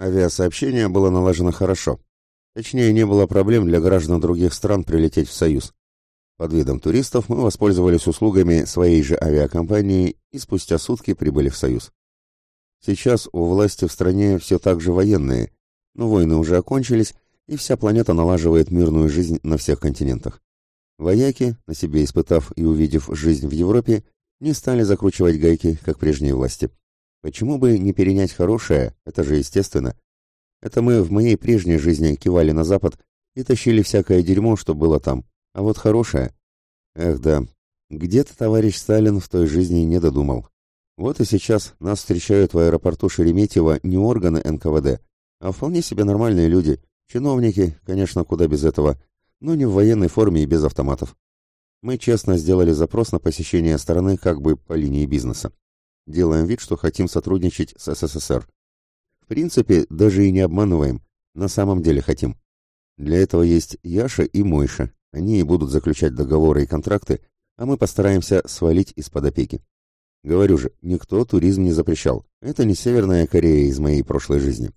Авиасообщение было налажено хорошо. Точнее, не было проблем для граждан других стран прилететь в Союз. Под видом туристов мы воспользовались услугами своей же авиакомпании и спустя сутки прибыли в Союз. Сейчас у власти в стране все так же военные, но войны уже окончились, и вся планета налаживает мирную жизнь на всех континентах. Вояки, на себе испытав и увидев жизнь в Европе, не стали закручивать гайки, как прежние власти. Почему бы не перенять хорошее, это же естественно. Это мы в моей прежней жизни кивали на Запад и тащили всякое дерьмо, что было там. А вот хорошее... Эх да, где-то товарищ Сталин в той жизни не додумал. Вот и сейчас нас встречают в аэропорту Шереметьево не органы НКВД, а вполне себе нормальные люди, чиновники, конечно, куда без этого, но не в военной форме и без автоматов. Мы честно сделали запрос на посещение страны как бы по линии бизнеса. Делаем вид, что хотим сотрудничать с СССР. В принципе, даже и не обманываем, на самом деле хотим. Для этого есть Яша и Мойша. Они и будут заключать договоры и контракты, а мы постараемся свалить из-под опеки. Говорю же, никто туризм не запрещал. Это не Северная Корея из моей прошлой жизни.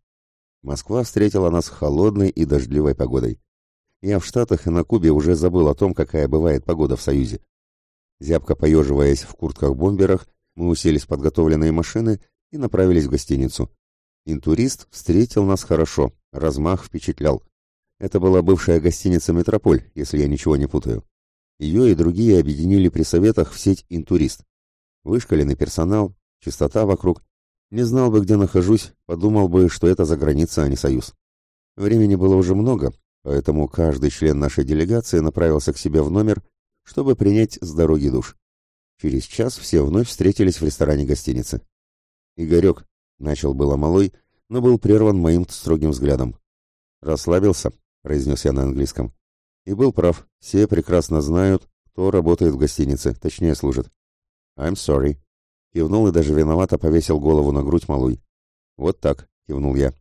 Москва встретила нас холодной и дождливой погодой. Я в Штатах и на Кубе уже забыл о том, какая бывает погода в Союзе. Зябко поеживаясь в куртках-бомберах, мы уселись в подготовленные машины и направились в гостиницу. Интурист встретил нас хорошо, размах впечатлял. Это была бывшая гостиница «Метрополь», если я ничего не путаю. Ее и другие объединили при советах в сеть «Интурист». Вышкаленный персонал, чистота вокруг. Не знал бы, где нахожусь, подумал бы, что это за граница, а не союз. Времени было уже много, поэтому каждый член нашей делегации направился к себе в номер, чтобы принять с дороги душ. Через час все вновь встретились в ресторане гостиницы. «Игорек», — начал было малой, но был прерван моим строгим взглядом. «Расслабился?» — произнес я на английском. И был прав, все прекрасно знают, кто работает в гостинице, точнее служит. «I'm sorry», — кивнул и даже виновато повесил голову на грудь малой. «Вот так», — кивнул я.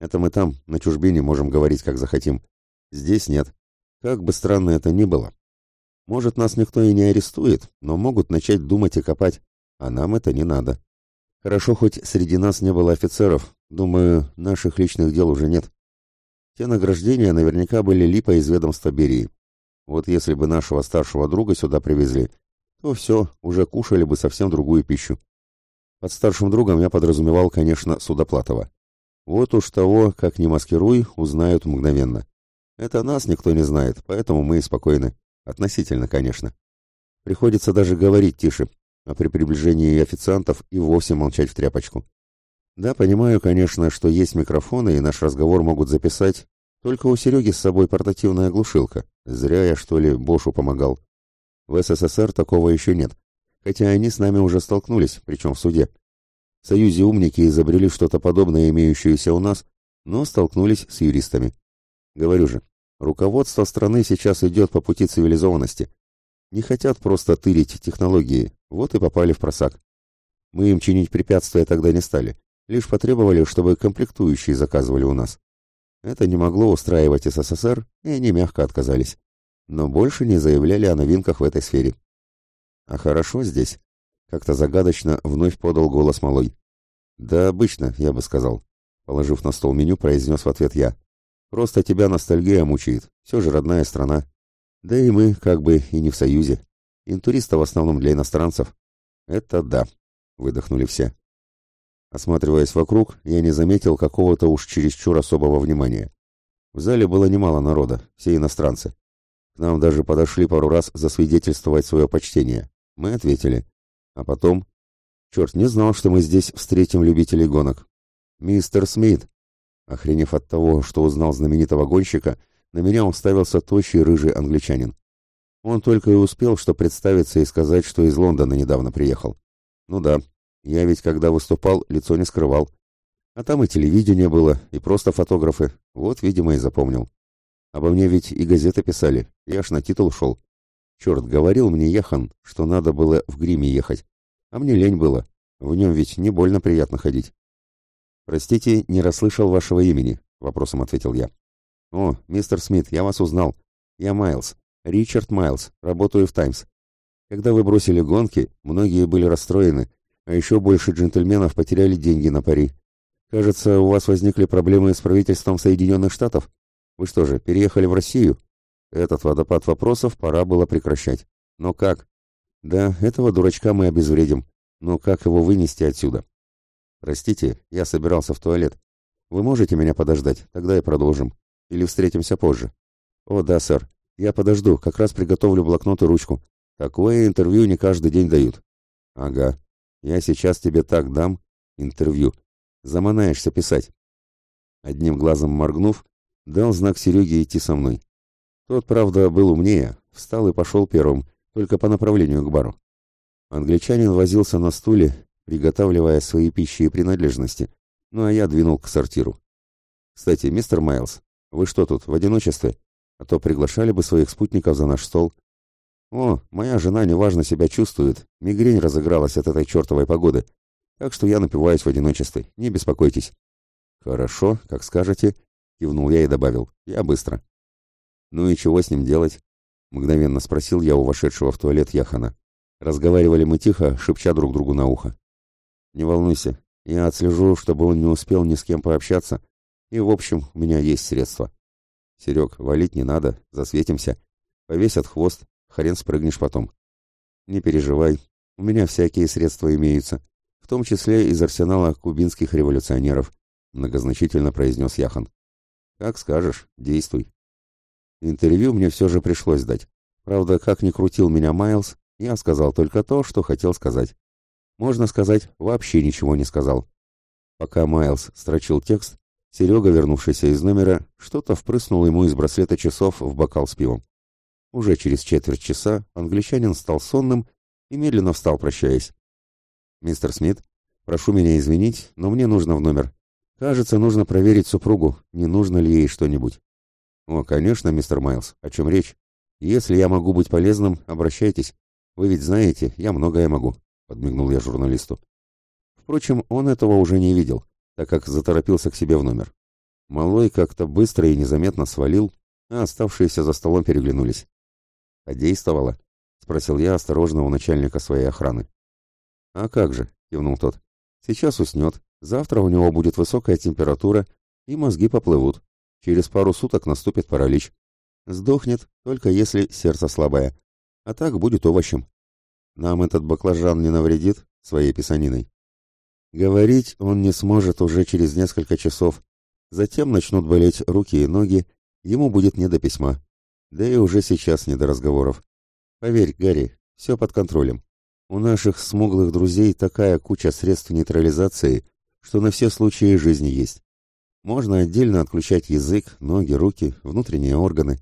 Это мы там, на чужбине, можем говорить, как захотим. Здесь нет. Как бы странно это ни было. Может, нас никто и не арестует, но могут начать думать и копать, а нам это не надо. Хорошо, хоть среди нас не было офицеров. Думаю, наших личных дел уже нет. Те награждения наверняка были липа из ведомства Берии. Вот если бы нашего старшего друга сюда привезли, то все, уже кушали бы совсем другую пищу. Под старшим другом я подразумевал, конечно, Судоплатова. Вот уж того, как не маскируй, узнают мгновенно. Это нас никто не знает, поэтому мы и спокойны. Относительно, конечно. Приходится даже говорить тише, а при приближении официантов и вовсе молчать в тряпочку. Да, понимаю, конечно, что есть микрофоны, и наш разговор могут записать, только у Сереги с собой портативная глушилка. Зря я, что ли, Бошу помогал. В СССР такого еще нет, хотя они с нами уже столкнулись, причем в суде. В Союзе умники изобрели что-то подобное, имеющееся у нас, но столкнулись с юристами. Говорю же, руководство страны сейчас идет по пути цивилизованности. Не хотят просто тырить технологии, вот и попали в просак. Мы им чинить препятствия тогда не стали, лишь потребовали, чтобы комплектующие заказывали у нас. Это не могло устраивать СССР, и они мягко отказались. Но больше не заявляли о новинках в этой сфере. А хорошо здесь, как-то загадочно вновь подал голос малой. «Да обычно, я бы сказал», — положив на стол меню, произнес в ответ я. «Просто тебя ностальгия мучает, все же родная страна. Да и мы, как бы, и не в Союзе. Интуристов в основном для иностранцев». «Это да», — выдохнули все. Осматриваясь вокруг, я не заметил какого-то уж чересчур особого внимания. В зале было немало народа, все иностранцы. К нам даже подошли пару раз засвидетельствовать свое почтение. Мы ответили. А потом... Черт, не знал, что мы здесь встретим любителей гонок. Мистер Смит. Охренев от того, что узнал знаменитого гонщика, на меня уставился тощий рыжий англичанин. Он только и успел что представиться и сказать, что из Лондона недавно приехал. Ну да, я ведь когда выступал, лицо не скрывал. А там и телевидение было, и просто фотографы. Вот, видимо, и запомнил. Обо мне ведь и газеты писали, я аж на титул шел. Черт, говорил мне Яхан, что надо было в гриме ехать. А мне лень было. В нем ведь не больно приятно ходить. «Простите, не расслышал вашего имени», — вопросом ответил я. «О, мистер Смит, я вас узнал. Я Майлз. Ричард Майлз. Работаю в «Таймс». Когда вы бросили гонки, многие были расстроены, а еще больше джентльменов потеряли деньги на пари. Кажется, у вас возникли проблемы с правительством Соединенных Штатов. Вы что же, переехали в Россию? Этот водопад вопросов пора было прекращать. Но как? Да, этого дурачка мы обезвредим. Но как его вынести отсюда? Простите, я собирался в туалет. Вы можете меня подождать? Тогда и продолжим. Или встретимся позже? О, да, сэр. Я подожду, как раз приготовлю блокнот и ручку. Такое интервью не каждый день дают. Ага. Я сейчас тебе так дам интервью. Заманаешься писать. Одним глазом моргнув, дал знак Сереге идти со мной. Тот, правда, был умнее, встал и пошел первым, только по направлению к бару. Англичанин возился на стуле, приготавливая свои пищи и принадлежности, ну а я двинул к сортиру. «Кстати, мистер Майлз, вы что тут, в одиночестве? А то приглашали бы своих спутников за наш стол». «О, моя жена неважно себя чувствует, мигрень разыгралась от этой чертовой погоды, так что я напиваюсь в одиночестве, не беспокойтесь». «Хорошо, как скажете», — кивнул я и добавил, «я быстро». «Ну и чего с ним делать?» — мгновенно спросил я у вошедшего в туалет Яхана. Разговаривали мы тихо, шепча друг другу на ухо. «Не волнуйся, я отслежу, чтобы он не успел ни с кем пообщаться, и, в общем, у меня есть средства. Серег, валить не надо, засветимся. Повесят хвост, хрен спрыгнешь потом. Не переживай, у меня всякие средства имеются, в том числе из арсенала кубинских революционеров», многозначительно произнес Яхан. «Как скажешь, действуй». Интервью мне все же пришлось дать. Правда, как ни крутил меня Майлз, я сказал только то, что хотел сказать. Можно сказать, вообще ничего не сказал. Пока Майлз строчил текст, Серега, вернувшийся из номера, что-то впрыснул ему из браслета часов в бокал с пивом. Уже через четверть часа англичанин стал сонным и медленно встал, прощаясь. «Мистер Смит, прошу меня извинить, но мне нужно в номер. Кажется, нужно проверить супругу, не нужно ли ей что-нибудь». «О, конечно, мистер Майлз, о чем речь? Если я могу быть полезным, обращайтесь. Вы ведь знаете, я многое могу», — подмигнул я журналисту. Впрочем, он этого уже не видел, так как заторопился к себе в номер. Малой как-то быстро и незаметно свалил, а оставшиеся за столом переглянулись. «Подействовало?» — спросил я осторожно у начальника своей охраны. «А как же?» — кивнул тот. «Сейчас уснет, завтра у него будет высокая температура, и мозги поплывут. Через пару суток наступит паралич. Сдохнет, только если сердце слабое. А так будет овощем. Нам этот баклажан не навредит своей писаниной. Говорить он не сможет уже через несколько часов. Затем начнут болеть руки и ноги, ему будет не до письма. Да и уже сейчас не до разговоров. Поверь, Гарри, все под контролем. У наших смуглых друзей такая куча средств нейтрализации, что на все случаи жизни есть. Можно отдельно отключать язык, ноги, руки, внутренние органы.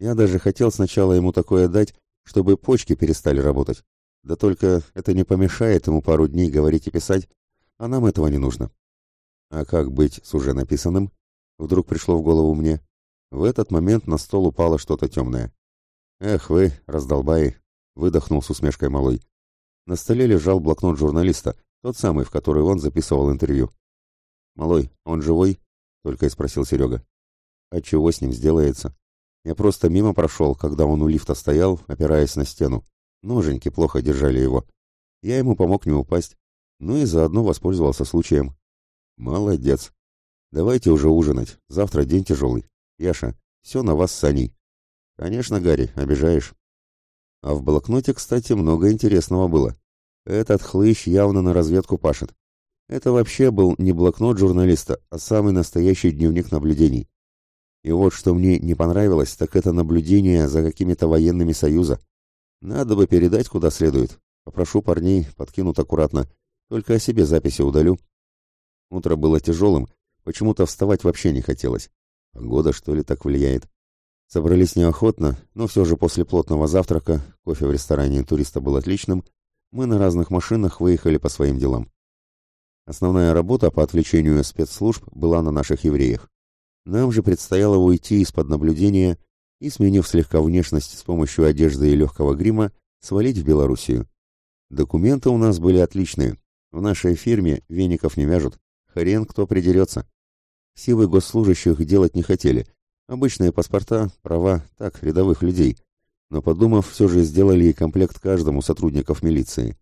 Я даже хотел сначала ему такое дать, чтобы почки перестали работать. Да только это не помешает ему пару дней говорить и писать, а нам этого не нужно. А как быть с уже написанным? Вдруг пришло в голову мне. В этот момент на стол упало что-то темное. «Эх вы, раздолбаи!» — выдохнул с усмешкой малой. На столе лежал блокнот журналиста, тот самый, в который он записывал интервью. «Малой, он живой?» — только и спросил Серега. «А чего с ним сделается? Я просто мимо прошел, когда он у лифта стоял, опираясь на стену. Ноженьки плохо держали его. Я ему помог не упасть. Ну и заодно воспользовался случаем. Молодец. Давайте уже ужинать. Завтра день тяжелый. Яша, все на вас с Аней. Конечно, Гарри, обижаешь. А в блокноте, кстати, много интересного было. Этот хлыщ явно на разведку пашет. Это вообще был не блокнот журналиста, а самый настоящий дневник наблюдений. И вот что мне не понравилось, так это наблюдение за какими-то военными Союза. Надо бы передать куда следует. Попрошу парней, подкинут аккуратно. Только о себе записи удалю. Утро было тяжелым, почему-то вставать вообще не хотелось. Погода, что ли, так влияет. Собрались неохотно, но все же после плотного завтрака, кофе в ресторане туриста был отличным, мы на разных машинах выехали по своим делам. Основная работа по отвлечению спецслужб была на наших евреях. Нам же предстояло уйти из-под наблюдения и, сменив слегка внешность с помощью одежды и легкого грима, свалить в Белоруссию. Документы у нас были отличные. В нашей фирме веников не вяжут. Хрен кто придерется. Силы госслужащих делать не хотели, Обычные паспорта, права, так, рядовых людей. Но подумав, все же сделали и комплект каждому сотрудников милиции.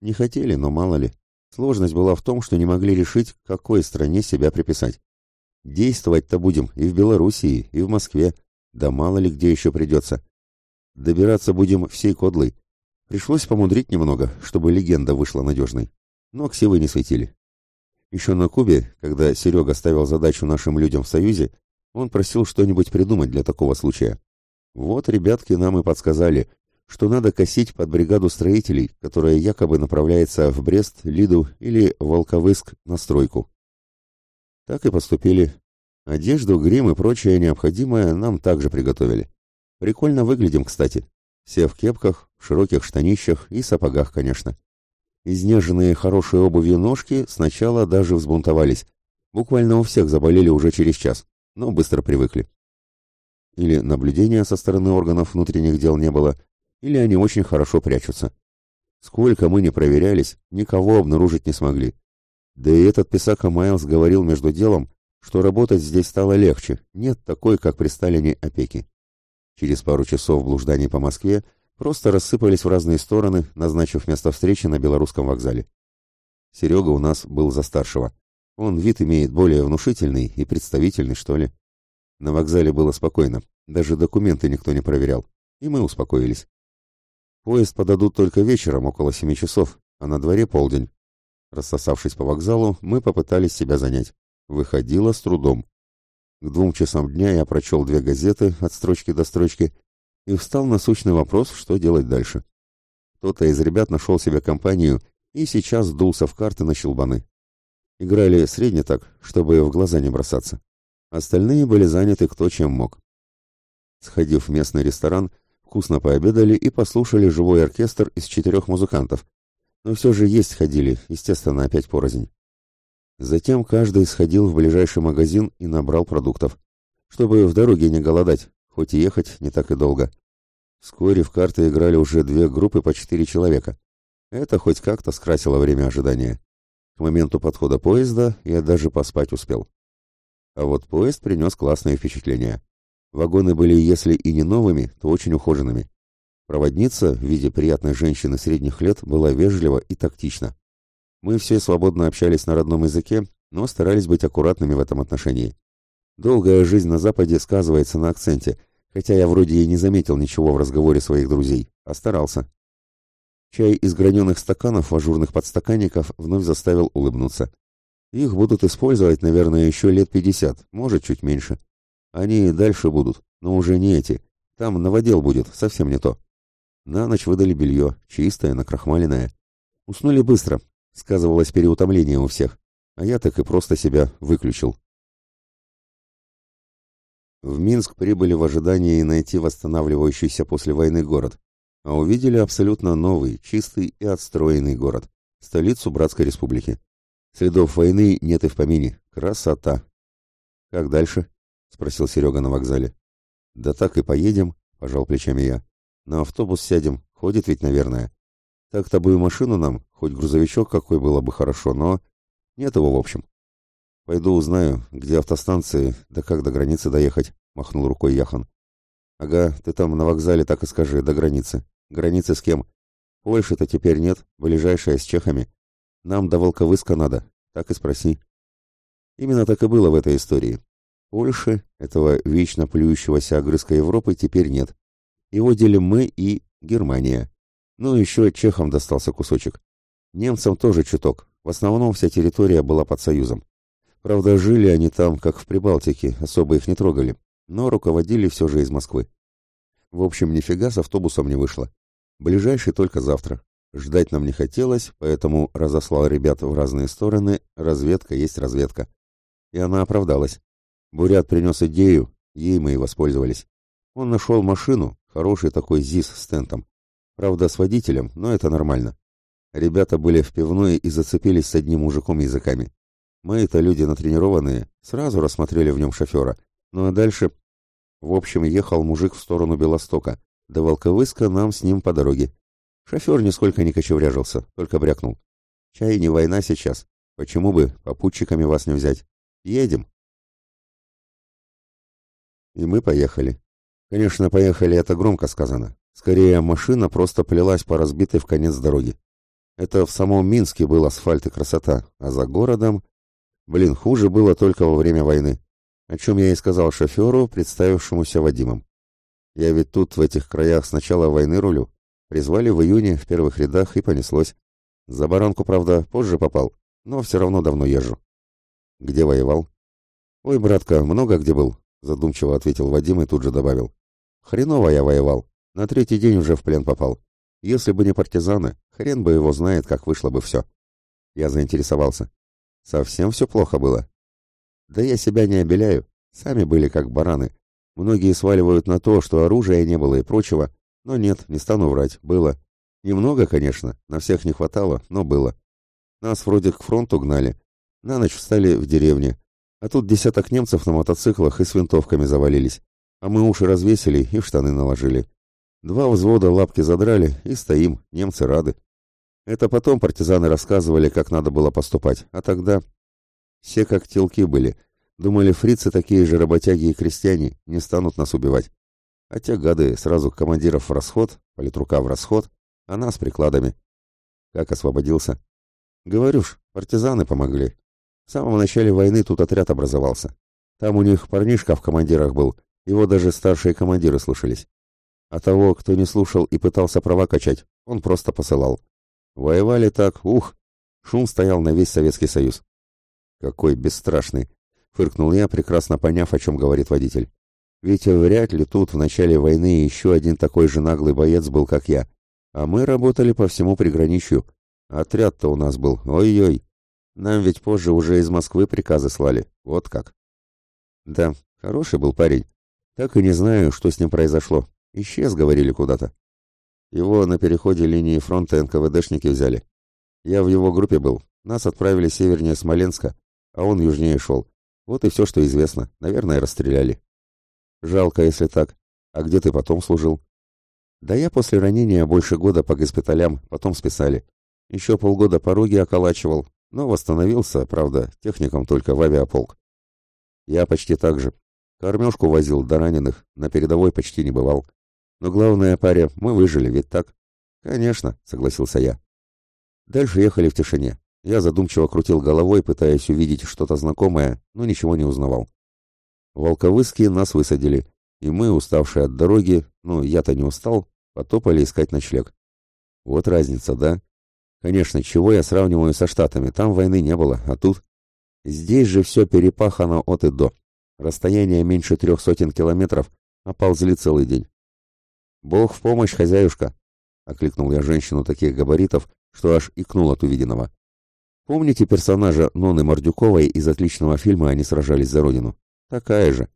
Не хотели, но мало ли. Сложность была в том, что не могли решить, какой стране себя приписать. Действовать-то будем и в Белоруссии, и в Москве, да мало ли где еще придется. Добираться будем всей кодлой. Пришлось помудрить немного, чтобы легенда вышла надежной. Но ксивы не светили. Еще на Кубе, когда Серега ставил задачу нашим людям в Союзе, он просил что-нибудь придумать для такого случая. Вот ребятки нам и подсказали, что надо косить под бригаду строителей, которая якобы направляется в Брест, Лиду или Волковыск на стройку. Так и поступили. Одежду, грим и прочее необходимое нам также приготовили. Прикольно выглядим, кстати. Все в кепках, в широких штанищах и сапогах, конечно. Изнеженные хорошей обувью ножки сначала даже взбунтовались. Буквально у всех заболели уже через час, но быстро привыкли. Или наблюдения со стороны органов внутренних дел не было, или они очень хорошо прячутся. Сколько мы не проверялись, никого обнаружить не смогли. Да и этот писака Майлз говорил между делом, что работать здесь стало легче, нет такой, как при Сталине, опеки. Через пару часов блужданий по Москве просто рассыпались в разные стороны, назначив место встречи на белорусском вокзале. Серега у нас был за старшего. Он вид имеет более внушительный и представительный, что ли. На вокзале было спокойно, даже документы никто не проверял, и мы успокоились. Поезд подадут только вечером, около семи часов, а на дворе полдень. Рассосавшись по вокзалу, мы попытались себя занять. Выходило с трудом. К двум часам дня я прочел две газеты от строчки до строчки и встал на сущный вопрос, что делать дальше. Кто-то из ребят нашел себе компанию и сейчас дулся в карты на щелбаны. Играли средне так, чтобы в глаза не бросаться. Остальные были заняты кто чем мог. Сходив в местный ресторан, вкусно пообедали и послушали живой оркестр из четырех музыкантов. Но все же есть ходили, естественно, опять порознь. Затем каждый сходил в ближайший магазин и набрал продуктов, чтобы в дороге не голодать, хоть и ехать не так и долго. Вскоре в карты играли уже две группы по четыре человека. Это хоть как-то скрасило время ожидания. К моменту подхода поезда я даже поспать успел. А вот поезд принес классные впечатления. Вагоны были, если и не новыми, то очень ухоженными. Проводница, в виде приятной женщины средних лет, была вежлива и тактична. Мы все свободно общались на родном языке, но старались быть аккуратными в этом отношении. Долгая жизнь на Западе сказывается на акценте, хотя я вроде и не заметил ничего в разговоре своих друзей, а старался. Чай из граненых стаканов в ажурных подстаканников вновь заставил улыбнуться. Их будут использовать, наверное, еще лет пятьдесят, может, чуть меньше. Они и дальше будут, но уже не эти. Там новодел будет, совсем не то. На ночь выдали белье, чистое, накрахмаленное. Уснули быстро, сказывалось переутомление у всех, а я так и просто себя выключил. В Минск прибыли в ожидании найти восстанавливающийся после войны город, а увидели абсолютно новый, чистый и отстроенный город, столицу Братской Республики. Следов войны нет и в помине. Красота. Как дальше? спросил Серега на вокзале. Да так и поедем, пожал плечами я. На автобус сядем, ходит ведь, наверное. Так-то бы и машину нам, хоть грузовичок какой было бы хорошо, но нет его в общем. Пойду узнаю, где автостанции, да как до границы доехать, махнул рукой Яхан. Ага, ты там на вокзале так и скажи, до границы. Границы с кем? Польши-то теперь нет, ближайшая с чехами. Нам до Волковыска надо, так и спроси. Именно так и было в этой истории. Польши, этого вечно плюющегося огрызка Европы, теперь нет. Его делим мы и Германия. Ну, еще чехам достался кусочек. Немцам тоже чуток. В основном вся территория была под Союзом. Правда, жили они там, как в Прибалтике, особо их не трогали, но руководили все же из Москвы. В общем, нифига с автобусом не вышло. Ближайший только завтра. Ждать нам не хотелось, поэтому разослал ребят в разные стороны, разведка есть разведка. И она оправдалась. Бурят принес идею, ей мы и воспользовались. Он нашел машину, хороший такой ЗИС с тентом. Правда, с водителем, но это нормально. Ребята были в пивной и зацепились с одним мужиком языками. Мы-то люди натренированные, сразу рассмотрели в нем шофера. Ну а дальше... В общем, ехал мужик в сторону Белостока. До Волковыска нам с ним по дороге. Шофер нисколько не кочевряжился, только брякнул. Чай не война сейчас. Почему бы попутчиками вас не взять? Едем. И мы поехали. Конечно, поехали это громко сказано. Скорее, машина просто плелась по разбитой в конец дороги. Это в самом Минске был асфальт и красота, а за городом... Блин, хуже было только во время войны, о чем я и сказал шоферу, представившемуся Вадимом. Я ведь тут, в этих краях, с начала войны рулю. Призвали в июне, в первых рядах, и понеслось. За баранку, правда, позже попал, но все равно давно езжу. Где воевал? Ой, братка, много где был, задумчиво ответил Вадим и тут же добавил. Хреново я воевал. На третий день уже в плен попал. Если бы не партизаны, хрен бы его знает, как вышло бы все. Я заинтересовался. Совсем все плохо было. Да я себя не обеляю. Сами были как бараны. Многие сваливают на то, что оружия не было и прочего. Но нет, не стану врать, было. Немного, конечно, на всех не хватало, но было. Нас вроде к фронту гнали. На ночь встали в деревне. А тут десяток немцев на мотоциклах и с винтовками завалились. А мы уши развесили и в штаны наложили. Два взвода лапки задрали и стоим, немцы рады. Это потом партизаны рассказывали, как надо было поступать, а тогда... Все как телки были. Думали, фрицы такие же работяги и крестьяне, не станут нас убивать. А те гады сразу командиров в расход, политрука в расход, а нас прикладами. Как освободился? Говорю ж, партизаны помогли. В самом начале войны тут отряд образовался. Там у них парнишка в командирах был, его даже старшие командиры слушались. А того, кто не слушал и пытался права качать, он просто посылал. Воевали так, ух, шум стоял на весь Советский Союз. Какой бесстрашный, фыркнул я, прекрасно поняв, о чем говорит водитель. Ведь вряд ли тут в начале войны еще один такой же наглый боец был, как я. А мы работали по всему приграничью. Отряд-то у нас был, ой-ой. Нам ведь позже уже из Москвы приказы слали, вот как. Да, хороший был парень. Так и не знаю, что с ним произошло. Исчез, говорили куда-то. Его на переходе линии фронта НКВДшники взяли. Я в его группе был. Нас отправили севернее Смоленска, а он южнее шел. Вот и все, что известно. Наверное, расстреляли. Жалко, если так. А где ты потом служил? Да я после ранения больше года по госпиталям, потом списали. Еще полгода пороги околачивал, но восстановился, правда, техником только в авиаполк. Я почти так же. Кормежку возил до раненых, на передовой почти не бывал. Но главное, паря, мы выжили, ведь так? Конечно, согласился я. Дальше ехали в тишине. Я задумчиво крутил головой, пытаясь увидеть что-то знакомое, но ничего не узнавал. Волковыски нас высадили, и мы, уставшие от дороги, ну, я-то не устал, потопали искать ночлег. Вот разница, да? Конечно, чего я сравниваю со Штатами, там войны не было, а тут... Здесь же все перепахано от и до. Расстояние меньше трех сотен километров, а ползли целый день. «Бог в помощь, хозяюшка!» — окликнул я женщину таких габаритов, что аж икнул от увиденного. «Помните персонажа Ноны Мордюковой из отличного фильма «Они сражались за Родину»? Такая же.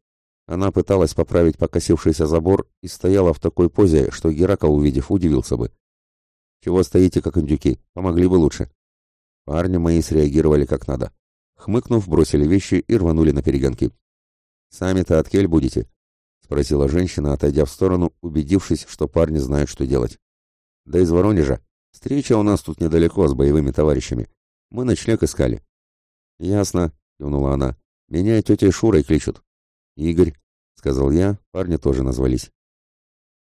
Она пыталась поправить покосившийся забор и стояла в такой позе, что Геракл, увидев, удивился бы. «Чего стоите, как индюки? Помогли бы лучше». Парни мои среагировали как надо. Хмыкнув, бросили вещи и рванули на перегонки. «Сами-то от кель будете?» Спросила женщина, отойдя в сторону, убедившись, что парни знают, что делать. Да из Воронежа. Встреча у нас тут недалеко с боевыми товарищами. Мы ночлег искали. Ясно, кивнула она. Меня тетей Шурой кличут. Игорь, сказал я, парни тоже назвались.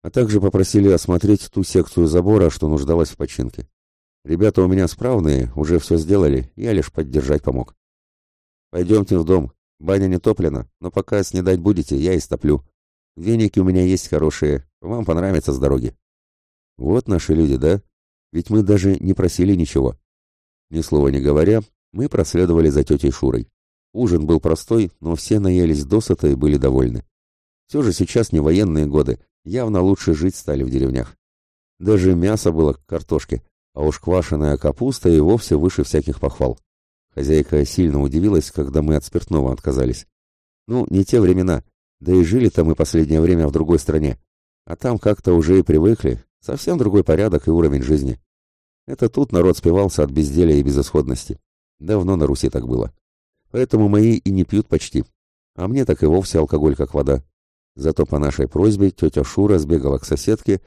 А также попросили осмотреть ту секцию забора, что нуждалась в починке. Ребята у меня справные, уже все сделали, я лишь поддержать помог. Пойдемте в дом. Баня не топлена, но пока снедать будете, я истоплю. Веники у меня есть хорошие, вам понравится с дороги. Вот наши люди, да? Ведь мы даже не просили ничего. Ни слова не говоря, мы проследовали за тетей Шурой. Ужин был простой, но все наелись досыта и были довольны. Все же сейчас не военные годы, явно лучше жить стали в деревнях. Даже мясо было к картошке, а уж квашеная капуста и вовсе выше всяких похвал. Хозяйка сильно удивилась, когда мы от спиртного отказались. Ну, не те времена, да и жили-то мы последнее время в другой стране. А там как-то уже и привыкли. Совсем другой порядок и уровень жизни. Это тут народ спивался от безделия и безысходности. Давно на Руси так было. Поэтому мои и не пьют почти. А мне так и вовсе алкоголь как вода. Зато по нашей просьбе тетя Шура сбегала к соседке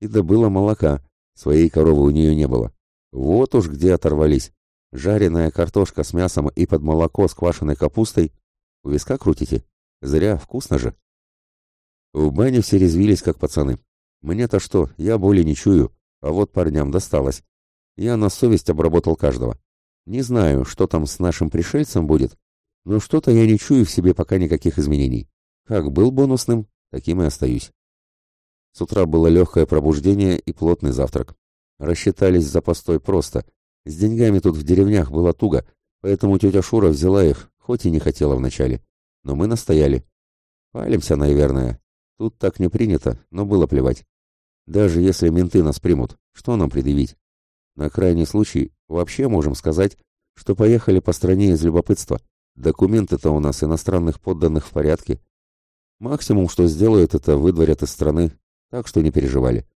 и добыла молока. Своей коровы у нее не было. Вот уж где оторвались. Жареная картошка с мясом и под молоко с квашеной капустой. У виска крутите? Зря, вкусно же. В бане все резвились, как пацаны. Мне-то что, я боли не чую, а вот парням досталось. Я на совесть обработал каждого. Не знаю, что там с нашим пришельцем будет, но что-то я не чую в себе пока никаких изменений. Как был бонусным, таким и остаюсь. С утра было легкое пробуждение и плотный завтрак. Рассчитались за постой просто. С деньгами тут в деревнях было туго, поэтому тетя Шура взяла их, хоть и не хотела вначале. Но мы настояли. Палимся, наверное. Тут так не принято, но было плевать. Даже если менты нас примут, что нам предъявить? На крайний случай вообще можем сказать, что поехали по стране из любопытства. Документы-то у нас иностранных подданных в порядке. Максимум, что сделают, это выдворят из страны, так что не переживали.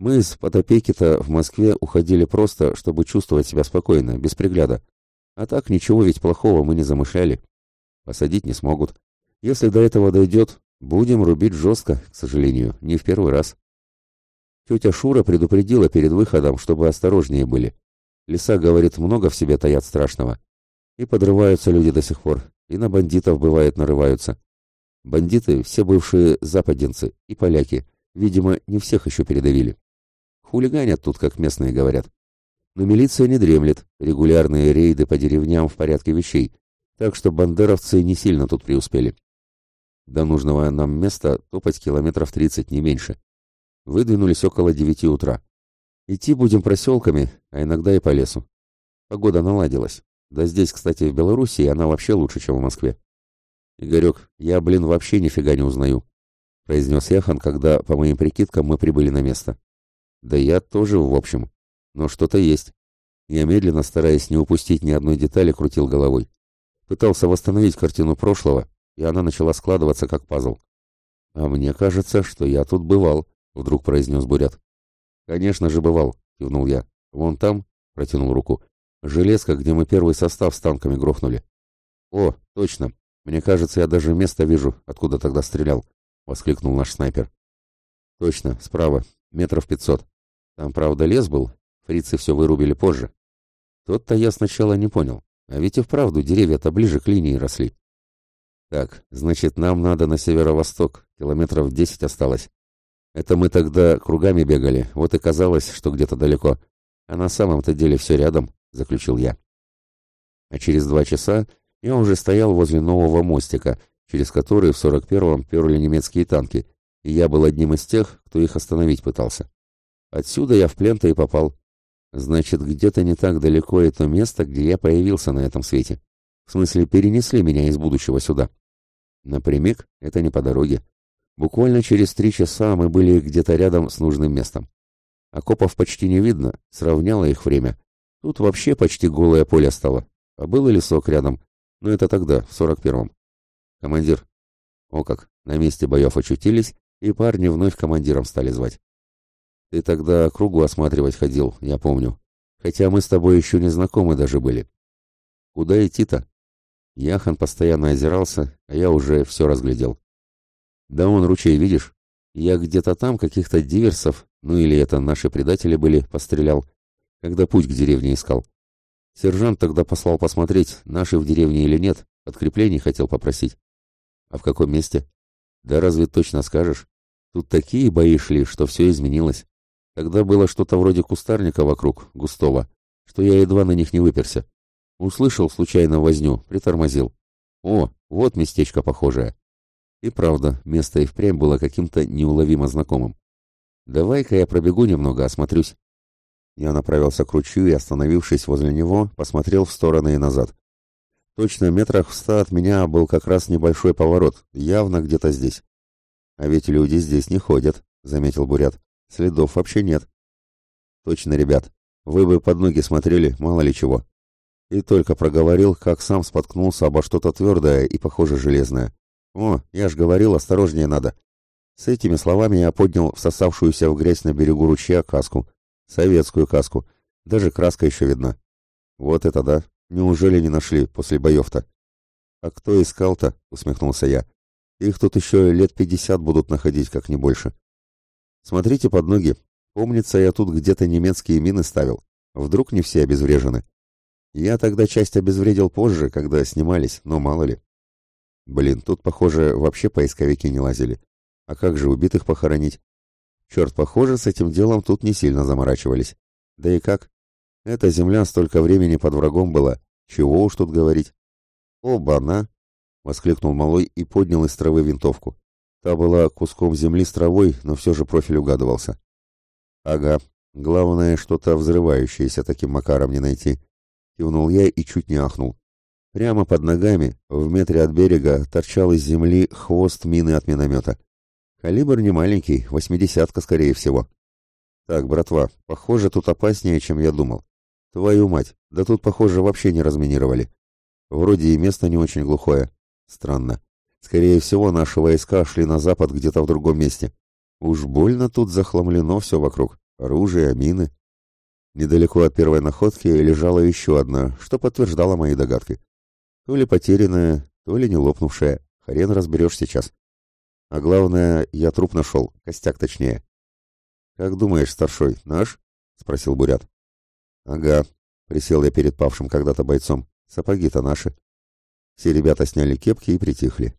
Мы из Потопейки-то в Москве уходили просто, чтобы чувствовать себя спокойно, без пригляда. А так ничего ведь плохого мы не замышляли. Посадить не смогут. Если до этого дойдет, будем рубить жестко, к сожалению, не в первый раз. Тетя Шура предупредила перед выходом, чтобы осторожнее были. Лиса, говорит, много в себе таят страшного. И подрываются люди до сих пор, и на бандитов, бывает, нарываются. Бандиты — все бывшие западенцы и поляки. Видимо, не всех еще передавили. Хулиганят тут, как местные говорят. Но милиция не дремлет, регулярные рейды по деревням в порядке вещей, так что бандеровцы не сильно тут преуспели. До нужного нам места топать километров тридцать, не меньше. Выдвинулись около девяти утра. Идти будем проселками, а иногда и по лесу. Погода наладилась. Да здесь, кстати, в Белоруссии она вообще лучше, чем в Москве. Игорек, я, блин, вообще нифига не узнаю, произнес Яхан, когда, по моим прикидкам, мы прибыли на место. Да я тоже, в общем. Но что-то есть. Я медленно, стараясь не упустить ни одной детали, крутил головой. Пытался восстановить картину прошлого, и она начала складываться как пазл. «А мне кажется, что я тут бывал», — вдруг произнес Бурят. «Конечно же бывал», — кивнул я. «Вон там», — протянул руку, Железка, где мы первый состав с танками грохнули. О, точно. Мне кажется, я даже место вижу, откуда тогда стрелял, воскликнул наш снайпер. Точно, справа, метров пятьсот. Там, правда, лес был, фрицы все вырубили позже. Тот-то я сначала не понял, а ведь и вправду деревья-то ближе к линии росли. Так, значит, нам надо на северо-восток, километров десять осталось. Это мы тогда кругами бегали, вот и казалось, что где-то далеко. А на самом-то деле все рядом. — заключил я. А через два часа я уже стоял возле нового мостика, через который в 41-м перли немецкие танки, и я был одним из тех, кто их остановить пытался. Отсюда я в плен-то и попал. Значит, где-то не так далеко это место, где я появился на этом свете. В смысле, перенесли меня из будущего сюда. Напрямик — это не по дороге. Буквально через три часа мы были где-то рядом с нужным местом. Окопов почти не видно, сравняло их время, Тут вообще почти голое поле стало, а был и лесок рядом, но это тогда, в сорок первом. Командир. О как, на месте боев очутились, и парни вновь командиром стали звать. Ты тогда кругу осматривать ходил, я помню. Хотя мы с тобой еще не знакомы даже были. Куда идти-то? Яхан постоянно озирался, а я уже все разглядел. Да он ручей, видишь? Я где-то там каких-то диверсов, ну или это наши предатели были, пострелял когда путь к деревне искал. Сержант тогда послал посмотреть, наши в деревне или нет, подкреплений хотел попросить. А в каком месте? Да разве точно скажешь? Тут такие бои шли, что все изменилось. Тогда было что-то вроде кустарника вокруг, густого, что я едва на них не выперся. Услышал случайно возню, притормозил. О, вот местечко похожее. И правда, место и впрямь было каким-то неуловимо знакомым. Давай-ка я пробегу немного, осмотрюсь. Я направился к ручью и, остановившись возле него, посмотрел в стороны и назад. Точно метрах в ста от меня был как раз небольшой поворот, явно где-то здесь. А ведь люди здесь не ходят, заметил Бурят. Следов вообще нет. Точно, ребят. Вы бы под ноги смотрели, мало ли чего. И только проговорил, как сам споткнулся обо что-то твердое и, похоже, железное. О, я ж говорил, осторожнее надо. С этими словами я поднял всосавшуюся в грязь на берегу ручья каску Советскую каску. Даже краска еще видна. Вот это да. Неужели не нашли после боев-то? А кто искал-то? Усмехнулся я. Их тут еще лет пятьдесят будут находить, как не больше. Смотрите под ноги. Помнится, я тут где-то немецкие мины ставил. Вдруг не все обезврежены. Я тогда часть обезвредил позже, когда снимались, но мало ли. Блин, тут, похоже, вообще поисковики не лазили. А как же убитых похоронить? Черт, похоже, с этим делом тут не сильно заморачивались. Да и как? Эта земля столько времени под врагом была. Чего уж тут говорить. «Оба-на!» — воскликнул малой и поднял из травы винтовку. Та была куском земли с травой, но все же профиль угадывался. «Ага, главное, что-то взрывающееся таким макаром не найти», — кивнул я и чуть не ахнул. Прямо под ногами, в метре от берега, торчал из земли хвост мины от миномета. Калибр не маленький, восьмидесятка, скорее всего. Так, братва, похоже, тут опаснее, чем я думал. Твою мать, да тут, похоже, вообще не разминировали. Вроде и место не очень глухое. Странно. Скорее всего, наши войска шли на запад где-то в другом месте. Уж больно тут захламлено все вокруг. Оружие, мины. Недалеко от первой находки лежала еще одна, что подтверждало мои догадки. То ли потерянная, то ли не лопнувшая. Хрен разберешь сейчас. А главное, я труп нашел, костяк точнее. «Как думаешь, старшой, наш?» — спросил Бурят. «Ага», — присел я перед павшим когда-то бойцом. «Сапоги-то наши». Все ребята сняли кепки и притихли.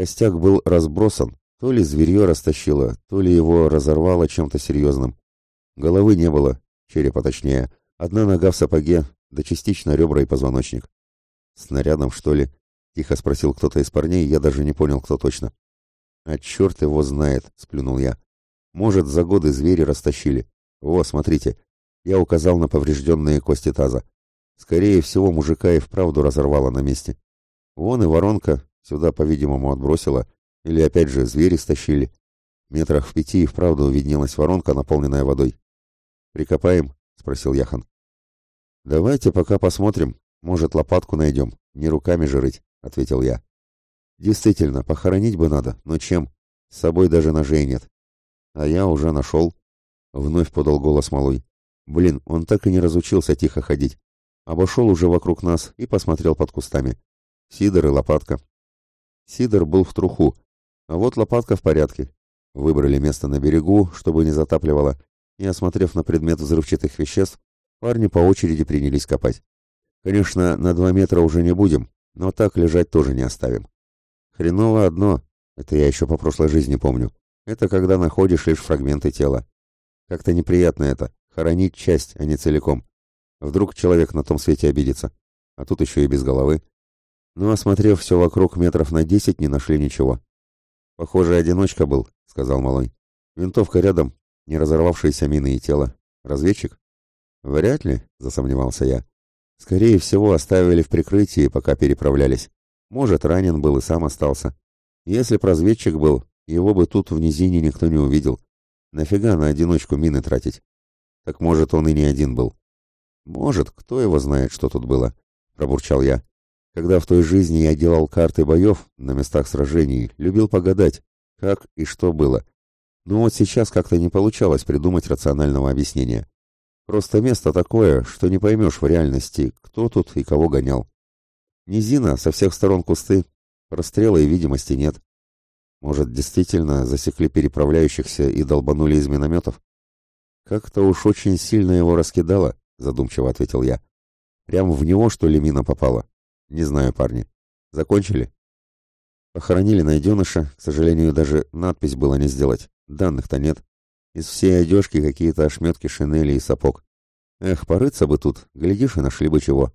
Костяк был разбросан, то ли зверье растащило, то ли его разорвало чем-то серьезным. Головы не было, черепа точнее, одна нога в сапоге, да частично ребра и позвоночник. «Снарядом, что ли?» — тихо спросил кто-то из парней, я даже не понял, кто точно. «А черт его знает!» — сплюнул я. «Может, за годы звери растащили. О, смотрите!» Я указал на поврежденные кости таза. Скорее всего, мужика и вправду разорвало на месте. Вон и воронка, сюда, по-видимому, отбросила, или опять же звери стащили. Метрах в пяти и вправду виднелась воронка, наполненная водой. «Прикопаем?» — спросил Яхан. «Давайте пока посмотрим. Может, лопатку найдем. Не руками же рыть», — ответил я. «Действительно, похоронить бы надо, но чем? С собой даже ножей нет». «А я уже нашел», — вновь подал голос малой. «Блин, он так и не разучился тихо ходить. Обошел уже вокруг нас и посмотрел под кустами. Сидор и лопатка. Сидор был в труху, а вот лопатка в порядке. Выбрали место на берегу, чтобы не затапливало, и, осмотрев на предмет взрывчатых веществ, парни по очереди принялись копать. Конечно, на два метра уже не будем, но так лежать тоже не оставим. Хреново одно, это я еще по прошлой жизни помню, это когда находишь лишь фрагменты тела. Как-то неприятно это, хоронить часть, а не целиком. Вдруг человек на том свете обидится, а тут еще и без головы. Но, осмотрев все вокруг метров на десять, не нашли ничего. «Похоже, одиночка был», — сказал малой. «Винтовка рядом, не разорвавшиеся мины и тело. Разведчик?» «Вряд ли», — засомневался я. «Скорее всего, оставили в прикрытии, пока переправлялись. Может, ранен был и сам остался. Если б разведчик был, его бы тут в низине никто не увидел. Нафига на одиночку мины тратить? Так может, он и не один был». «Может, кто его знает, что тут было?» — пробурчал я. Когда в той жизни я делал карты боев на местах сражений, любил погадать, как и что было. Но вот сейчас как-то не получалось придумать рационального объяснения. Просто место такое, что не поймешь в реальности, кто тут и кого гонял. Низина, со всех сторон кусты, прострела и видимости нет. Может, действительно засекли переправляющихся и долбанули из минометов? Как-то уж очень сильно его раскидало, задумчиво ответил я. Прям в него, что ли, мина попала? Не знаю, парни. Закончили? Похоронили найденыша, к сожалению, даже надпись было не сделать. Данных-то нет. Из всей одежки какие-то ошметки шинели и сапог. Эх, порыться бы тут, глядишь, и нашли бы чего.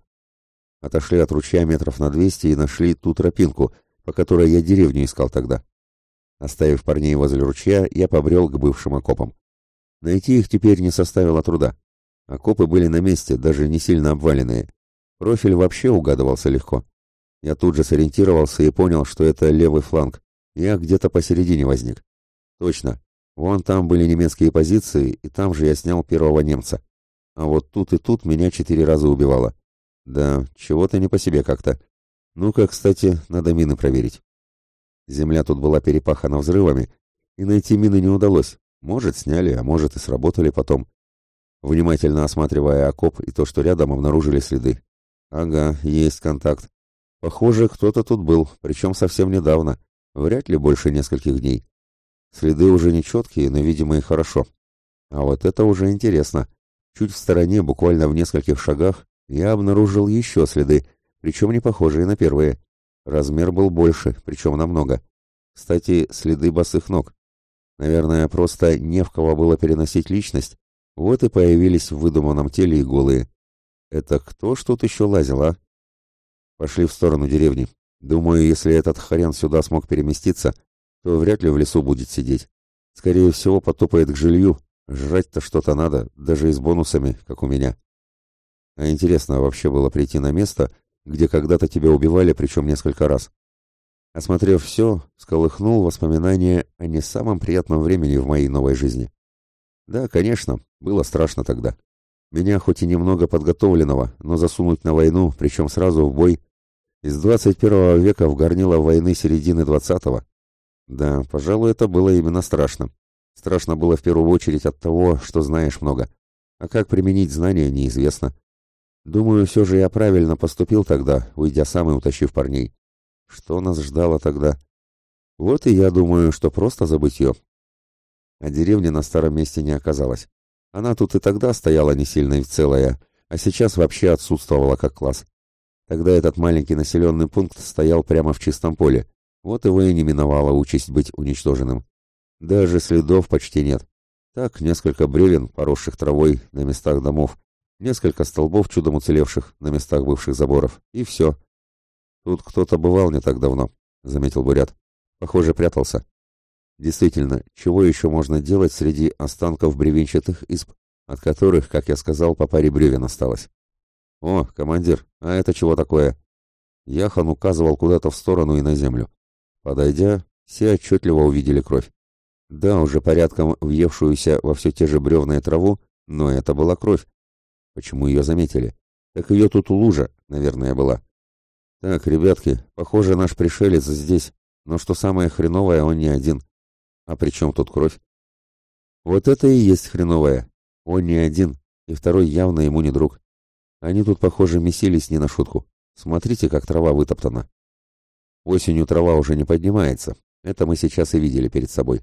Отошли от ручья метров на двести и нашли ту тропинку, по которой я деревню искал тогда. Оставив парней возле ручья, я побрел к бывшим окопам. Найти их теперь не составило труда. Окопы были на месте, даже не сильно обваленные. Профиль вообще угадывался легко. Я тут же сориентировался и понял, что это левый фланг. Я где-то посередине возник. Точно. Вон там были немецкие позиции, и там же я снял первого немца. А вот тут и тут меня четыре раза убивало. Да, чего-то не по себе как-то. Ну-ка, кстати, надо мины проверить. Земля тут была перепахана взрывами, и найти мины не удалось. Может, сняли, а может и сработали потом. Внимательно осматривая окоп и то, что рядом, обнаружили следы. Ага, есть контакт. Похоже, кто-то тут был, причем совсем недавно. Вряд ли больше нескольких дней. Следы уже нечеткие, но видимые хорошо. А вот это уже интересно. Чуть в стороне, буквально в нескольких шагах, я обнаружил еще следы, причем не похожие на первые. Размер был больше, причем намного. Кстати, следы босых ног. Наверное, просто не в кого было переносить личность, вот и появились в выдуманном теле и голые. Это кто ж тут еще лазил, а? Пошли в сторону деревни. Думаю, если этот хрен сюда смог переместиться, то вряд ли в лесу будет сидеть. Скорее всего, потопает к жилью. Жрать-то что-то надо, даже и с бонусами, как у меня. А интересно вообще было прийти на место, где когда-то тебя убивали, причем несколько раз. Осмотрев все, сколыхнул воспоминания о не самом приятном времени в моей новой жизни. Да, конечно, было страшно тогда. Меня хоть и немного подготовленного, но засунуть на войну, причем сразу в бой, из 21 века в горнило войны середины 20-го. Да, пожалуй, это было именно страшно. Страшно было в первую очередь от того, что знаешь много. А как применить знания, неизвестно. Думаю, все же я правильно поступил тогда, уйдя сам и утащив парней. Что нас ждало тогда? Вот и я думаю, что просто забытье. А деревни на старом месте не оказалось. Она тут и тогда стояла не сильно и целая, а сейчас вообще отсутствовала как класс. Тогда этот маленький населенный пункт стоял прямо в чистом поле. Вот его и не миновала участь быть уничтоженным. Даже следов почти нет. Так, несколько бревен, поросших травой на местах домов, несколько столбов чудом уцелевших на местах бывших заборов, и все. Тут кто-то бывал не так давно, заметил Бурят. Похоже, прятался. Действительно, чего еще можно делать среди останков бревенчатых изб, от которых, как я сказал, по паре бревен осталось? О, командир, а это чего такое? Яхан указывал куда-то в сторону и на землю. Подойдя, все отчетливо увидели кровь. Да, уже порядком въевшуюся во все те же бревна и траву, но это была кровь, Почему ее заметили? Так ее тут лужа, наверное, была. Так, ребятки, похоже, наш пришелец здесь, но что самое хреновое, он не один. А при чем тут кровь? Вот это и есть хреновое. Он не один, и второй явно ему не друг. Они тут, похоже, месились не на шутку. Смотрите, как трава вытоптана. Осенью трава уже не поднимается. Это мы сейчас и видели перед собой.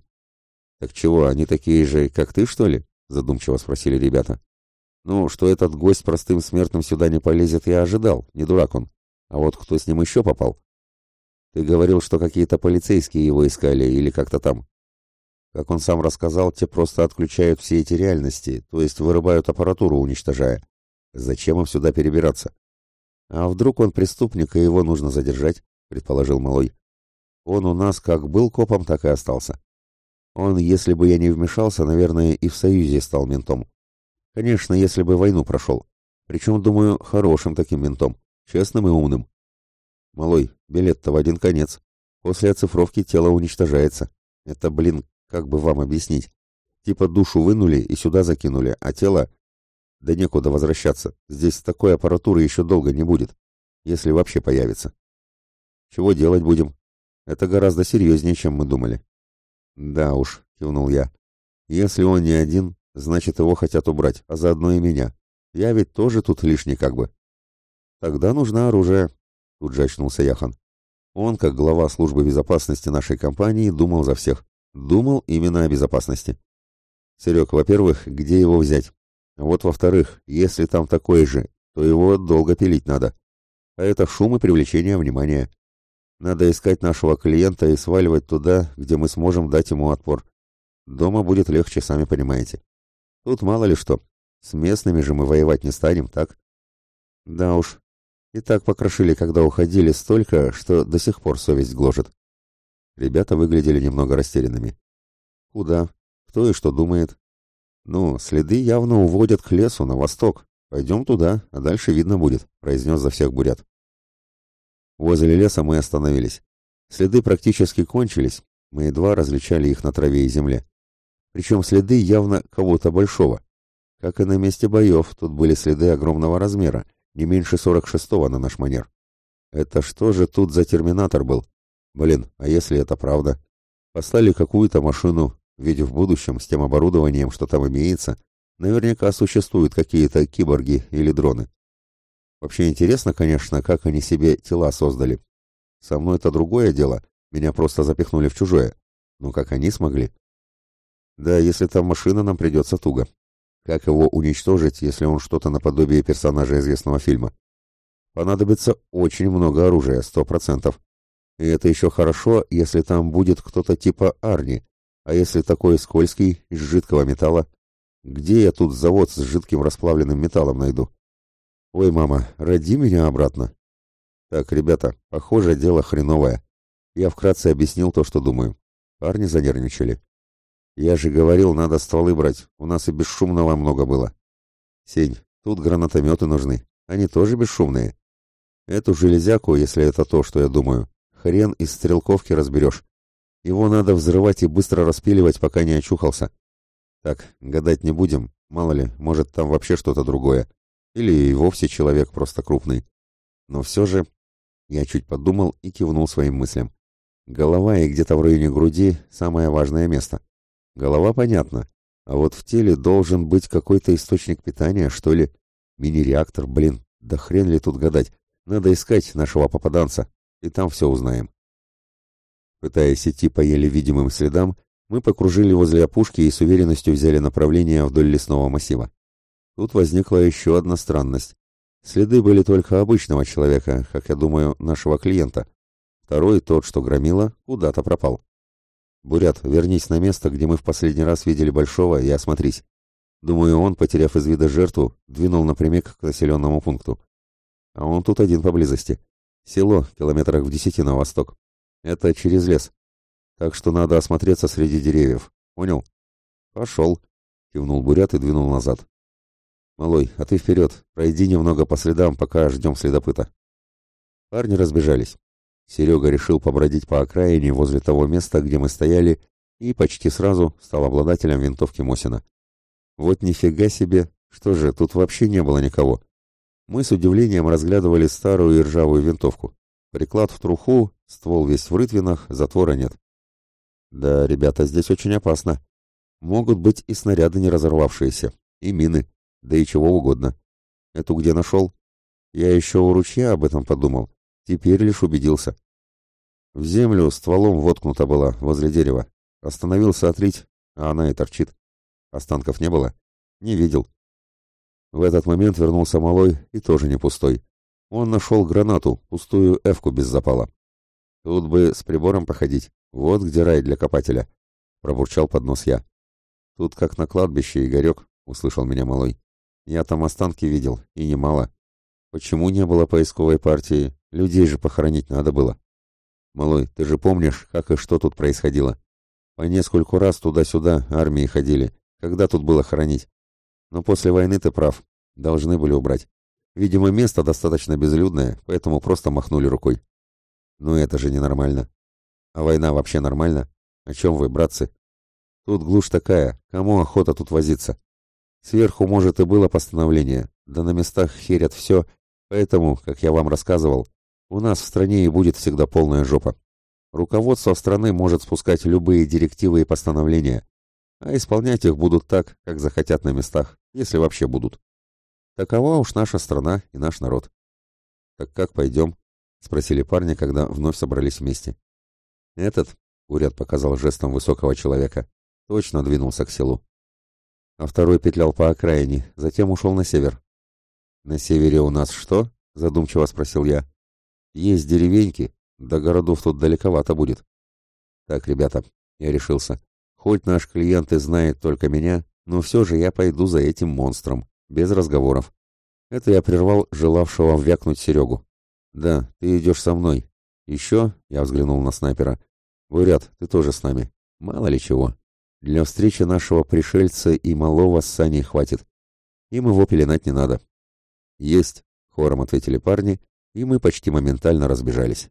Так чего, они такие же, как ты, что ли? Задумчиво спросили ребята. Ну, что этот гость простым смертным сюда не полезет, я ожидал, не дурак он. А вот кто с ним еще попал? Ты говорил, что какие-то полицейские его искали или как-то там. Как он сам рассказал, те просто отключают все эти реальности, то есть вырубают аппаратуру, уничтожая. Зачем им сюда перебираться? А вдруг он преступник, и его нужно задержать, предположил Малой. Он у нас как был копом, так и остался. Он, если бы я не вмешался, наверное, и в Союзе стал ментом. Конечно, если бы войну прошел. Причем, думаю, хорошим таким ментом, честным и умным. Малой, билет-то в один конец. После оцифровки тело уничтожается. Это, блин, как бы вам объяснить? Типа душу вынули и сюда закинули, а тело... Да некуда возвращаться. Здесь такой аппаратуры еще долго не будет. Если вообще появится. Чего делать будем? Это гораздо серьезнее, чем мы думали. Да уж, кивнул я. Если он не один, Значит, его хотят убрать, а заодно и меня. Я ведь тоже тут лишний как бы. Тогда нужно оружие, тут же очнулся Яхан. Он, как глава службы безопасности нашей компании, думал за всех. Думал именно о безопасности. Серег, во-первых, где его взять? Вот во-вторых, если там такой же, то его долго пилить надо. А это шум и привлечение внимания. Надо искать нашего клиента и сваливать туда, где мы сможем дать ему отпор. Дома будет легче, сами понимаете. Тут мало ли что. С местными же мы воевать не станем, так? Да уж. И так покрошили, когда уходили, столько, что до сих пор совесть гложет. Ребята выглядели немного растерянными. Куда? Кто и что думает? Ну, следы явно уводят к лесу, на восток. Пойдем туда, а дальше видно будет, произнес за всех бурят. Возле леса мы остановились. Следы практически кончились, мы едва различали их на траве и земле. Причем следы явно кого-то большого. Как и на месте боев, тут были следы огромного размера, не меньше 46-го на наш манер. Это что же тут за терминатор был? Блин, а если это правда? Послали какую-то машину, ведь в будущем с тем оборудованием, что там имеется, наверняка существуют какие-то киборги или дроны. Вообще интересно, конечно, как они себе тела создали. Со мной это другое дело, меня просто запихнули в чужое. Но как они смогли? Да, если там машина, нам придется туго. Как его уничтожить, если он что-то наподобие персонажа известного фильма? Понадобится очень много оружия, сто процентов. И это еще хорошо, если там будет кто-то типа Арни. А если такой скользкий, из жидкого металла? Где я тут завод с жидким расплавленным металлом найду? Ой, мама, роди меня обратно. Так, ребята, похоже, дело хреновое. Я вкратце объяснил то, что думаю. Парни занервничали. Я же говорил, надо стволы брать. У нас и бесшумного много было. Сень, тут гранатометы нужны. Они тоже бесшумные. Эту железяку, если это то, что я думаю, хрен из стрелковки разберешь. Его надо взрывать и быстро распиливать, пока не очухался. Так, гадать не будем. Мало ли, может, там вообще что-то другое. Или и вовсе человек просто крупный. Но все же... Я чуть подумал и кивнул своим мыслям. Голова и где-то в районе груди — самое важное место. Голова понятно, а вот в теле должен быть какой-то источник питания, что ли. Мини-реактор, блин, да хрен ли тут гадать. Надо искать нашего попаданца, и там все узнаем. Пытаясь идти по еле видимым следам, мы покружили возле опушки и с уверенностью взяли направление вдоль лесного массива. Тут возникла еще одна странность. Следы были только обычного человека, как я думаю, нашего клиента. Второй, тот, что громила, куда-то пропал. «Бурят, вернись на место, где мы в последний раз видели Большого, и осмотрись». Думаю, он, потеряв из вида жертву, двинул напрямик к населенному пункту. А он тут один поблизости. Село, километрах в десяти на восток. Это через лес. Так что надо осмотреться среди деревьев. Понял? Пошел. Кивнул Бурят и двинул назад. Малой, а ты вперед. Пройди немного по следам, пока ждем следопыта. Парни разбежались. Серега решил побродить по окраине возле того места, где мы стояли, и почти сразу стал обладателем винтовки Мосина. Вот нифига себе, что же, тут вообще не было никого. Мы с удивлением разглядывали старую и ржавую винтовку. Приклад в труху, ствол весь в рытвинах, затвора нет. Да, ребята, здесь очень опасно. Могут быть и снаряды не разорвавшиеся, и мины, да и чего угодно. Эту где нашел? Я еще у ручья об этом подумал. Теперь лишь убедился. В землю стволом воткнута была, возле дерева. Остановился отлить, а она и торчит. Останков не было? Не видел. В этот момент вернулся малой и тоже не пустой. Он нашел гранату, пустую эвку без запала. Тут бы с прибором походить. Вот где рай для копателя. Пробурчал под нос я. Тут как на кладбище, Игорек, услышал меня малой. Я там останки видел, и немало. Почему не было поисковой партии? Людей же похоронить надо было. Малой, ты же помнишь, как и что тут происходило? По нескольку раз туда-сюда армии ходили. Когда тут было хоронить? Но после войны ты прав. Должны были убрать. Видимо, место достаточно безлюдное, поэтому просто махнули рукой. Ну это же ненормально. А война вообще нормально? О чем вы, братцы? Тут глушь такая, кому охота тут возиться? Сверху, может, и было постановление, да на местах херят все, поэтому, как я вам рассказывал, у нас в стране и будет всегда полная жопа. Руководство страны может спускать любые директивы и постановления, а исполнять их будут так, как захотят на местах, если вообще будут. Такова уж наша страна и наш народ. «Так как пойдем?» — спросили парни, когда вновь собрались вместе. «Этот», — Уряд показал жестом высокого человека, — точно двинулся к селу. А второй петлял по окраине, затем ушел на север. «На севере у нас что?» — задумчиво спросил я. «Есть деревеньки, до городов тут далековато будет». «Так, ребята», — я решился, — «хоть наш клиент и знает только меня, но все же я пойду за этим монстром, без разговоров». Это я прервал желавшего вякнуть Серегу. «Да, ты идешь со мной. Еще, я взглянул на снайпера, Бурят, ты тоже с нами. Мало ли чего. Для встречи нашего пришельца и малого с Саней хватит. Им его пеленать не надо. Есть, хором ответили парни, и мы почти моментально разбежались.